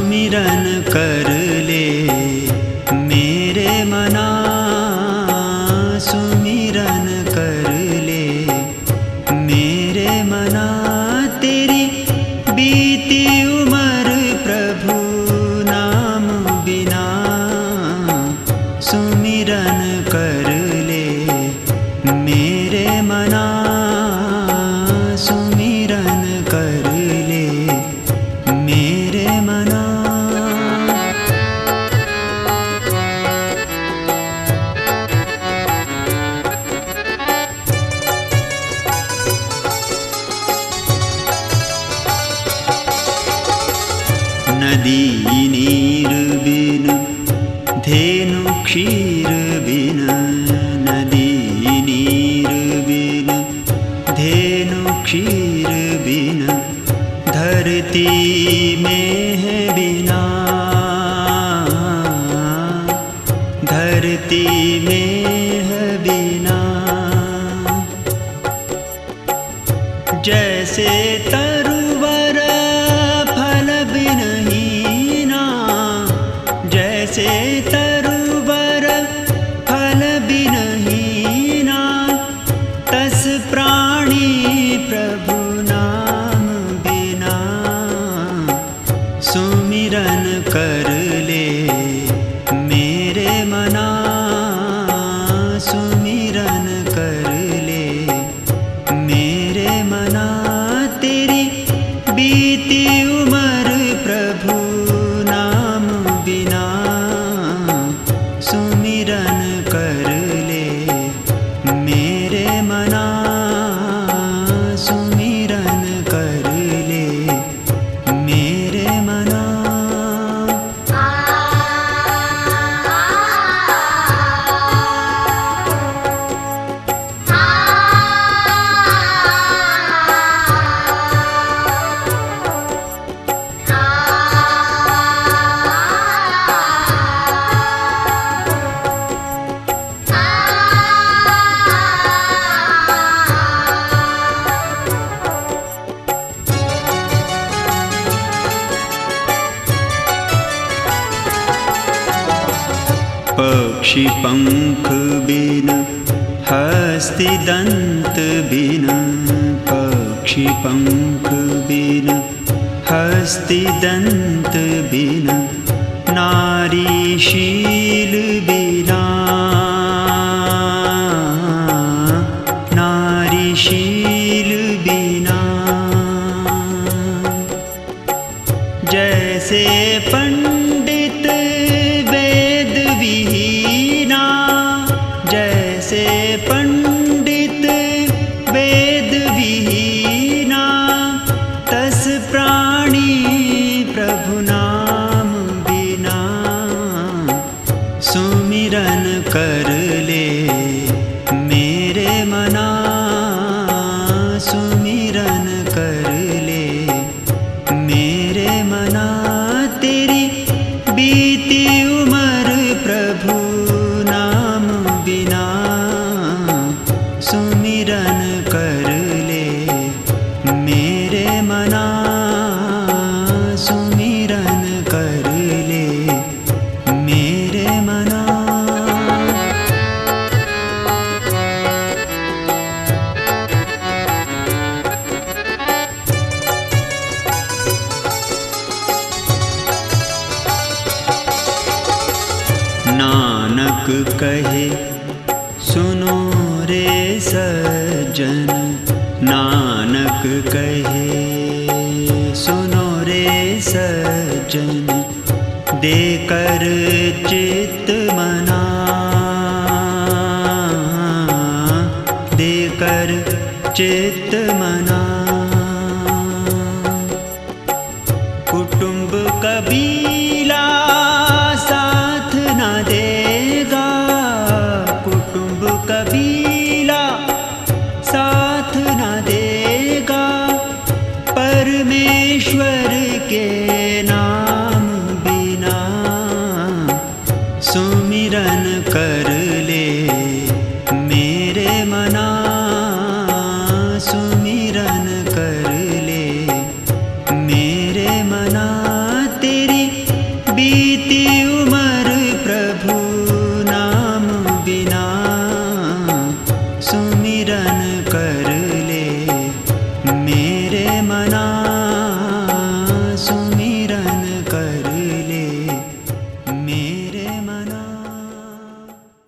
सुमिरन कर ले नदी नीर बिन धेनु क्षीर बिन नदी नीर बिन धेनु क्षीर बिन धरती में बिना धरती में बिना जैसे तरुवर फल बिनहीना तस प्राणी प्रभु नाम बिना सुमिरन कर पक्षी पंख बिन हस्ति दंत बिन पक्षी पंख बिन दंत बिन जैसे पंडित सुमिरन कर ले। मेरे मना सुमिरन कर ले। मेरे मना तेरी बीती उमर प्रभु नाम बिना सुमिरन कर ले। मेरे नानक कहे सुनो रे सज्जन नानक कहे सुनो रे सज्जन देकर चित मना। देकर चित कबीला साथ न देगा परमेश्वर के नाम बिना सुमिरन कर